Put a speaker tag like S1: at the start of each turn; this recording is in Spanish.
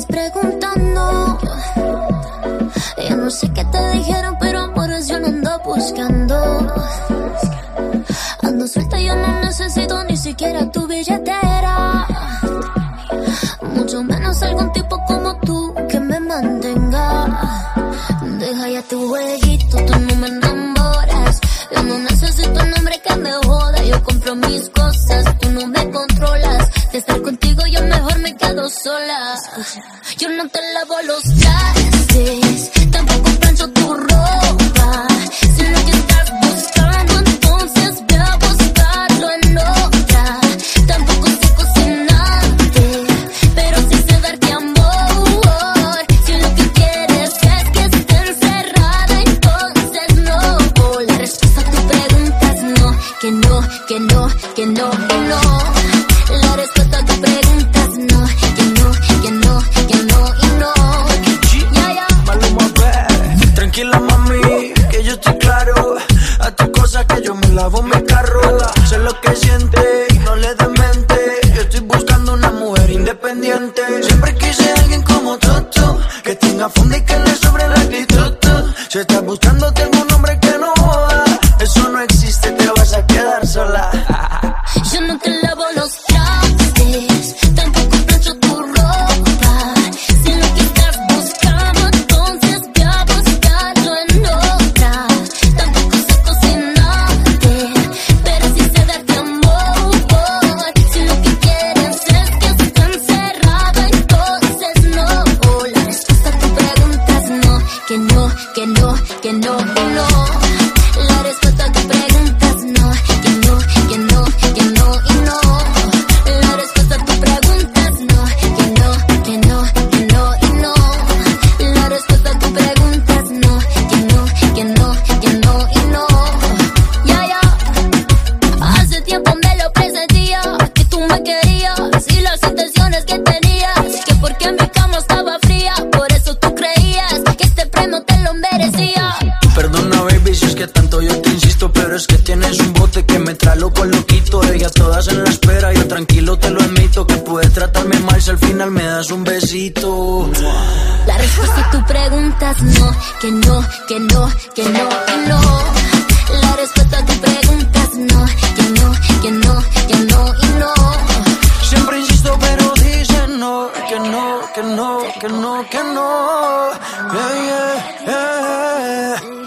S1: sigues preguntando. Yo no sé qué te dijeron, pero amores yo no ando buscando. Ando suelta, yo no necesito ni siquiera tu billetera. Mucho menos algún tipo como tú que me mantenga. Deja ya tu jueguito, tú no me enamoras. Yo no necesito un hombre que me joda. Yo compro mis cosas, Yo no te lavo los trastes, tampoco plancho tu ropa. Si lo que estás buscando, entonces ve a buscarlo en otra. Tampoco sé cocinarte, pero sí sé darte amor. Si lo que quieres es que esté encerrada, entonces no. La respuesta a tu pregunta es no, que no, que no, que no,
S2: lavo mi carro. Sé lo que siente, no le des mente. Yo estoy buscando una mujer independiente. Siempre quise alguien como Toto, que tenga fondo y que le sobre la actitud. Si estás buscando, tengo un hombre que no joda. Eso no existe, te vas a quedar sola.
S1: Que no, todas en la espera. Yo tranquilo te lo admito que puedes tratarme mal si al final me das un besito. La respuesta a tu pregunta es no, que no, que no, que no, que no. La respuesta a tu pregunta es no, que no, que no, que no y no.
S2: Siempre insisto pero dicen no, que
S1: no, que no, que no, que no. Yeah, yeah.